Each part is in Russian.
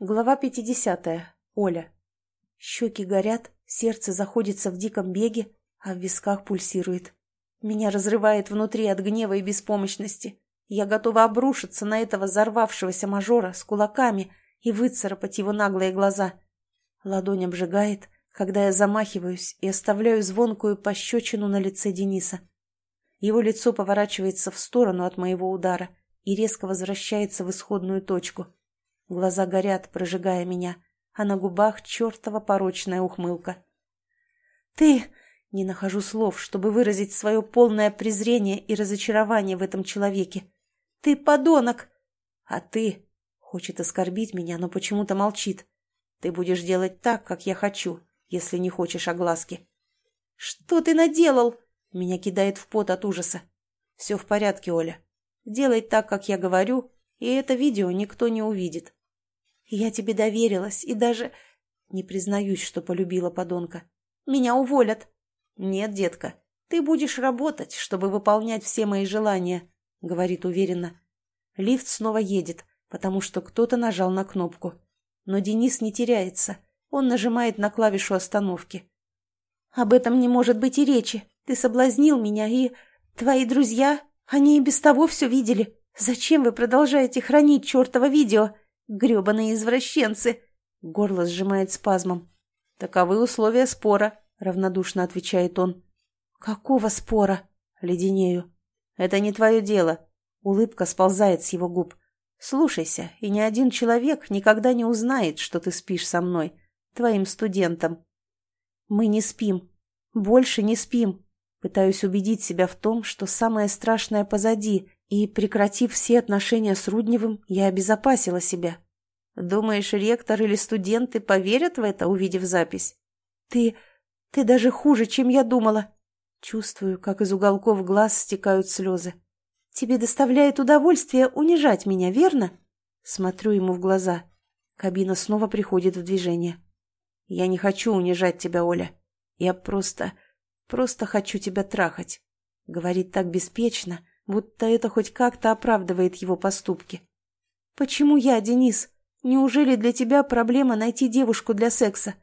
Глава 50. Оля. Щеки горят, сердце заходится в диком беге, а в висках пульсирует. Меня разрывает внутри от гнева и беспомощности. Я готова обрушиться на этого взорвавшегося мажора с кулаками и выцарапать его наглые глаза. Ладонь обжигает, когда я замахиваюсь и оставляю звонкую пощечину на лице Дениса. Его лицо поворачивается в сторону от моего удара и резко возвращается в исходную точку. Глаза горят, прожигая меня, а на губах чертова порочная ухмылка. «Ты...» Не нахожу слов, чтобы выразить свое полное презрение и разочарование в этом человеке. «Ты подонок!» «А ты...» Хочет оскорбить меня, но почему-то молчит. «Ты будешь делать так, как я хочу, если не хочешь огласки». «Что ты наделал?» Меня кидает в пот от ужаса. «Все в порядке, Оля. Делай так, как я говорю, и это видео никто не увидит. Я тебе доверилась и даже... Не признаюсь, что полюбила подонка. Меня уволят. Нет, детка, ты будешь работать, чтобы выполнять все мои желания, говорит уверенно. Лифт снова едет, потому что кто-то нажал на кнопку. Но Денис не теряется. Он нажимает на клавишу остановки. «Об этом не может быть и речи. Ты соблазнил меня, и... Твои друзья, они и без того все видели. Зачем вы продолжаете хранить чертово видео? Гребаные извращенцы!» Горло сжимает спазмом. «Таковы условия спора», — равнодушно отвечает он. «Какого спора?» — леденею. «Это не твое дело». Улыбка сползает с его губ. «Слушайся, и ни один человек никогда не узнает, что ты спишь со мной, твоим студентом». «Мы не спим. Больше не спим». Пытаюсь убедить себя в том, что самое страшное позади, и, прекратив все отношения с Рудневым, я обезопасила себя. Думаешь, ректор или студенты поверят в это, увидев запись? Ты... ты даже хуже, чем я думала. Чувствую, как из уголков глаз стекают слезы. Тебе доставляет удовольствие унижать меня, верно? Смотрю ему в глаза. Кабина снова приходит в движение. Я не хочу унижать тебя, Оля. Я просто... просто хочу тебя трахать. Говорит так беспечно, будто это хоть как-то оправдывает его поступки. «Почему я, Денис? Неужели для тебя проблема найти девушку для секса?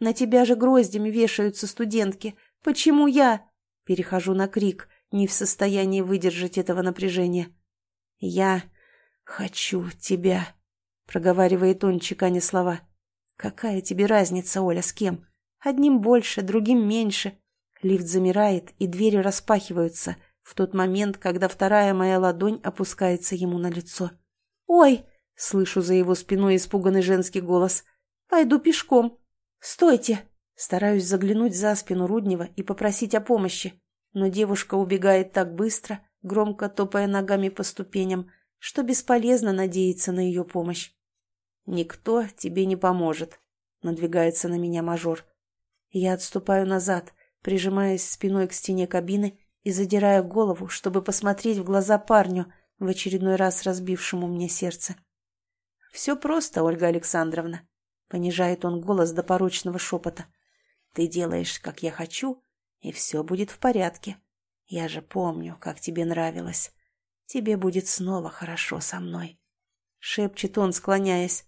На тебя же гроздями вешаются студентки. Почему я?» Перехожу на крик, не в состоянии выдержать этого напряжения. «Я хочу тебя», — проговаривает он, чеканя слова. «Какая тебе разница, Оля, с кем? Одним больше, другим меньше». Лифт замирает, и двери распахиваются — в тот момент, когда вторая моя ладонь опускается ему на лицо. «Ой!» — слышу за его спиной испуганный женский голос. «Пойду пешком. Стойте!» Стараюсь заглянуть за спину Руднева и попросить о помощи, но девушка убегает так быстро, громко топая ногами по ступеням, что бесполезно надеяться на ее помощь. «Никто тебе не поможет», — надвигается на меня мажор. Я отступаю назад, прижимаясь спиной к стене кабины и задирая голову, чтобы посмотреть в глаза парню, в очередной раз разбившему мне сердце. «Все просто, Ольга Александровна», — понижает он голос до порочного шепота. «Ты делаешь, как я хочу, и все будет в порядке. Я же помню, как тебе нравилось. Тебе будет снова хорошо со мной». Шепчет он, склоняясь.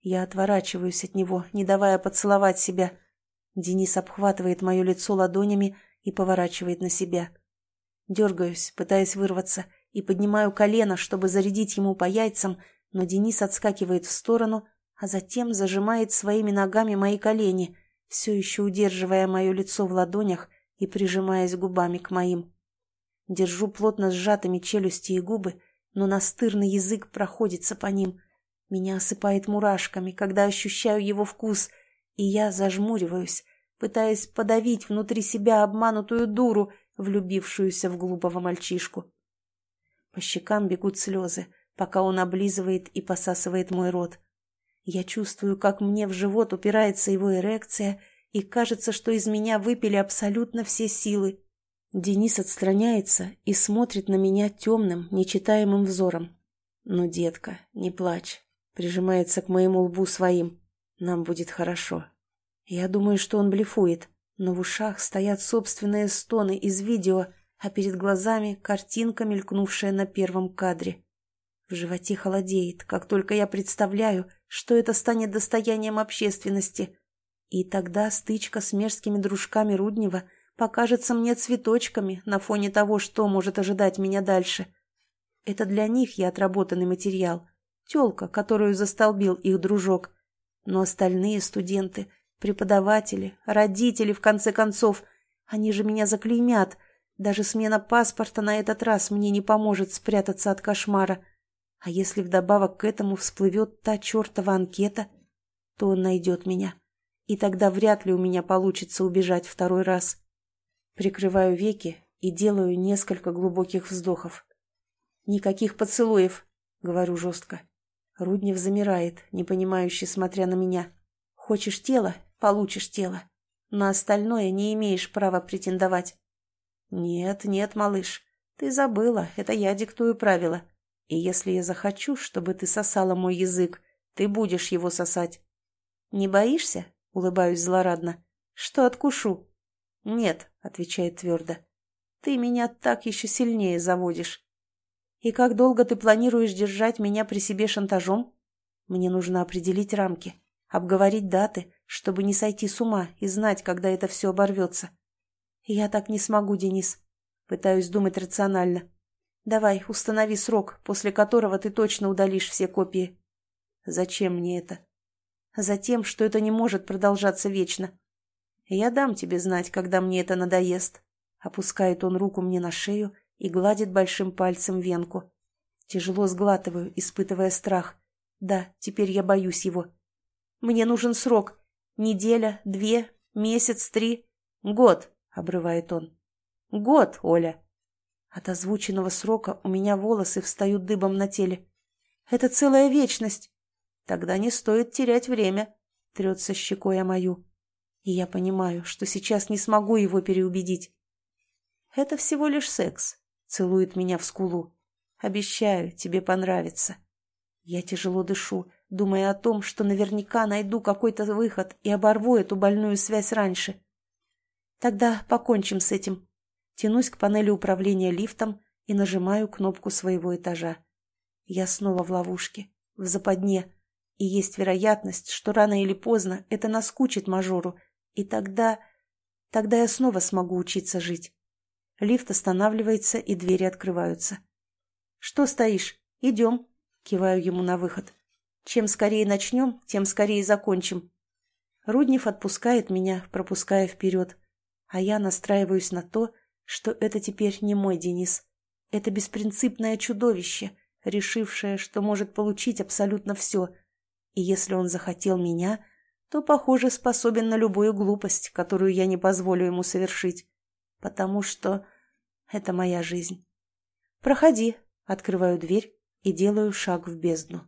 Я отворачиваюсь от него, не давая поцеловать себя. Денис обхватывает мое лицо ладонями и поворачивает на себя. Дергаюсь, пытаясь вырваться, и поднимаю колено, чтобы зарядить ему по яйцам, но Денис отскакивает в сторону, а затем зажимает своими ногами мои колени, все еще удерживая мое лицо в ладонях и прижимаясь губами к моим. Держу плотно сжатыми челюсти и губы, но настырный язык проходится по ним. Меня осыпает мурашками, когда ощущаю его вкус, и я зажмуриваюсь, пытаясь подавить внутри себя обманутую дуру — влюбившуюся в глупого мальчишку. По щекам бегут слезы, пока он облизывает и посасывает мой рот. Я чувствую, как мне в живот упирается его эрекция, и кажется, что из меня выпили абсолютно все силы. Денис отстраняется и смотрит на меня темным, нечитаемым взором. «Ну, детка, не плачь», прижимается к моему лбу своим. «Нам будет хорошо». Я думаю, что он блефует, но в ушах стоят собственные стоны из видео, а перед глазами картинка, мелькнувшая на первом кадре. В животе холодеет, как только я представляю, что это станет достоянием общественности. И тогда стычка с мерзкими дружками Руднева покажется мне цветочками на фоне того, что может ожидать меня дальше. Это для них я отработанный материал, тёлка, которую застолбил их дружок. Но остальные студенты, преподаватели, родители, в конце концов, они же меня заклеймят. Даже смена паспорта на этот раз мне не поможет спрятаться от кошмара. А если вдобавок к этому всплывет та чертова анкета, то он найдет меня. И тогда вряд ли у меня получится убежать второй раз. Прикрываю веки и делаю несколько глубоких вздохов. «Никаких поцелуев», — говорю жестко. Руднев замирает, непонимающе смотря на меня. «Хочешь тело? Получишь тело. На остальное не имеешь права претендовать». «Нет, нет, малыш, ты забыла, это я диктую правила. И если я захочу, чтобы ты сосала мой язык, ты будешь его сосать». «Не боишься?» — улыбаюсь злорадно. «Что откушу?» «Нет», — отвечает твердо. «Ты меня так еще сильнее заводишь». «И как долго ты планируешь держать меня при себе шантажом?» «Мне нужно определить рамки, обговорить даты, чтобы не сойти с ума и знать, когда это все оборвется». «Я так не смогу, Денис». Пытаюсь думать рационально. «Давай, установи срок, после которого ты точно удалишь все копии». «Зачем мне это?» «Затем, что это не может продолжаться вечно». «Я дам тебе знать, когда мне это надоест». Опускает он руку мне на шею и гладит большим пальцем венку. Тяжело сглатываю, испытывая страх. Да, теперь я боюсь его. Мне нужен срок. Неделя, две, месяц, три, год, обрывает он. Год, Оля. От озвученного срока у меня волосы встают дыбом на теле. Это целая вечность. Тогда не стоит терять время, трется щекой о мою. И я понимаю, что сейчас не смогу его переубедить. Это всего лишь секс, Целует меня в скулу. Обещаю, тебе понравится. Я тяжело дышу, думая о том, что наверняка найду какой-то выход и оборву эту больную связь раньше. Тогда покончим с этим. Тянусь к панели управления лифтом и нажимаю кнопку своего этажа. Я снова в ловушке, в западне, и есть вероятность, что рано или поздно это наскучит мажору, и тогда... тогда я снова смогу учиться жить. Лифт останавливается, и двери открываются. «Что стоишь? Идем!» — киваю ему на выход. «Чем скорее начнем, тем скорее закончим». Руднев отпускает меня, пропуская вперед. А я настраиваюсь на то, что это теперь не мой Денис. Это беспринципное чудовище, решившее, что может получить абсолютно все. И если он захотел меня, то, похоже, способен на любую глупость, которую я не позволю ему совершить потому что это моя жизнь. Проходи, открываю дверь и делаю шаг в бездну.